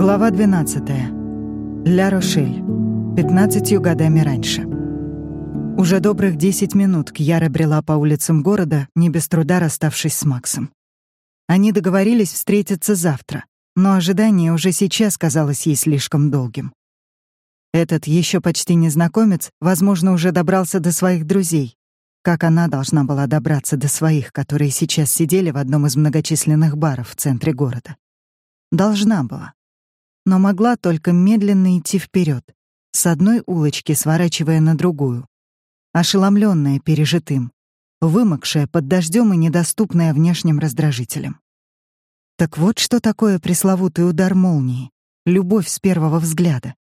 Глава 12. Ля Рошель. 15 годами раньше. Уже добрых 10 минут Кьяра брела по улицам города, не без труда расставшись с Максом. Они договорились встретиться завтра, но ожидание уже сейчас казалось ей слишком долгим. Этот еще почти незнакомец, возможно, уже добрался до своих друзей, как она должна была добраться до своих, которые сейчас сидели в одном из многочисленных баров в центре города. Должна была. Но могла только медленно идти вперед, с одной улочки сворачивая на другую. Ошеломленная пережитым, вымокшая под дождем и недоступная внешним раздражителем. Так вот что такое пресловутый удар молнии, любовь с первого взгляда.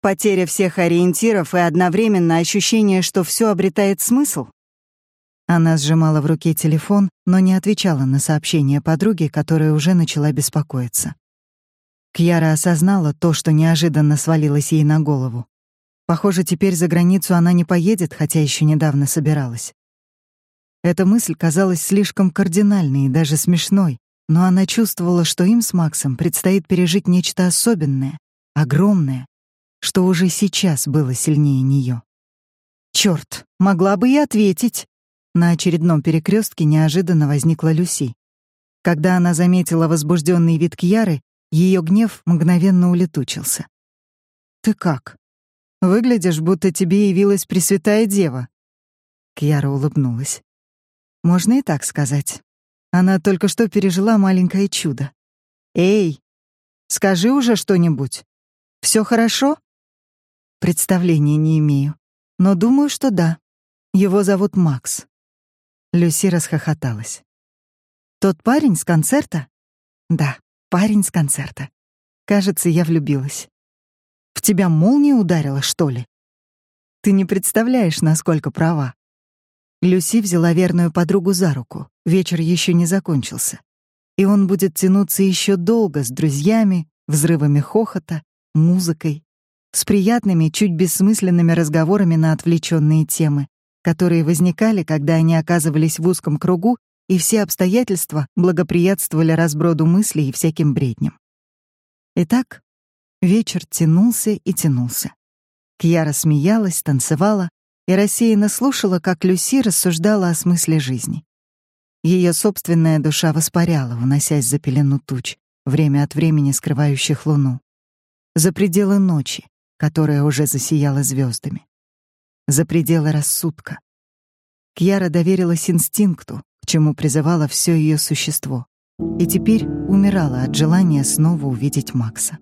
Потеря всех ориентиров и одновременно ощущение, что все обретает смысл? Она сжимала в руке телефон, но не отвечала на сообщение подруги, которая уже начала беспокоиться. Кьяра осознала то, что неожиданно свалилось ей на голову. Похоже, теперь за границу она не поедет, хотя еще недавно собиралась. Эта мысль казалась слишком кардинальной и даже смешной, но она чувствовала, что им с Максом предстоит пережить нечто особенное, огромное, что уже сейчас было сильнее нее. Черт, могла бы и ответить. На очередном перекрестке неожиданно возникла Люси. Когда она заметила возбужденный вид Кьяры, ее гнев мгновенно улетучился. «Ты как? Выглядишь, будто тебе явилась Пресвятая Дева». Кьяра улыбнулась. «Можно и так сказать. Она только что пережила маленькое чудо. Эй, скажи уже что-нибудь. Все хорошо?» Представления не имею, но думаю, что да. Его зовут Макс. Люси расхохоталась. «Тот парень с концерта?» «Да, парень с концерта. Кажется, я влюбилась. В тебя молния ударила, что ли?» «Ты не представляешь, насколько права». Люси взяла верную подругу за руку. Вечер еще не закончился. И он будет тянуться еще долго с друзьями, взрывами хохота, музыкой, с приятными, чуть бессмысленными разговорами на отвлеченные темы, которые возникали, когда они оказывались в узком кругу, и все обстоятельства благоприятствовали разброду мыслей и всяким бредням. Итак, вечер тянулся и тянулся. Кьяра смеялась, танцевала и рассеянно слушала, как Люси рассуждала о смысле жизни. Ее собственная душа воспаряла, уносясь за пелену туч, время от времени скрывающих луну, за пределы ночи, которая уже засияла звездами за пределы рассудка. Кьяра доверилась инстинкту, чему призывало все ее существо, и теперь умирала от желания снова увидеть Макса.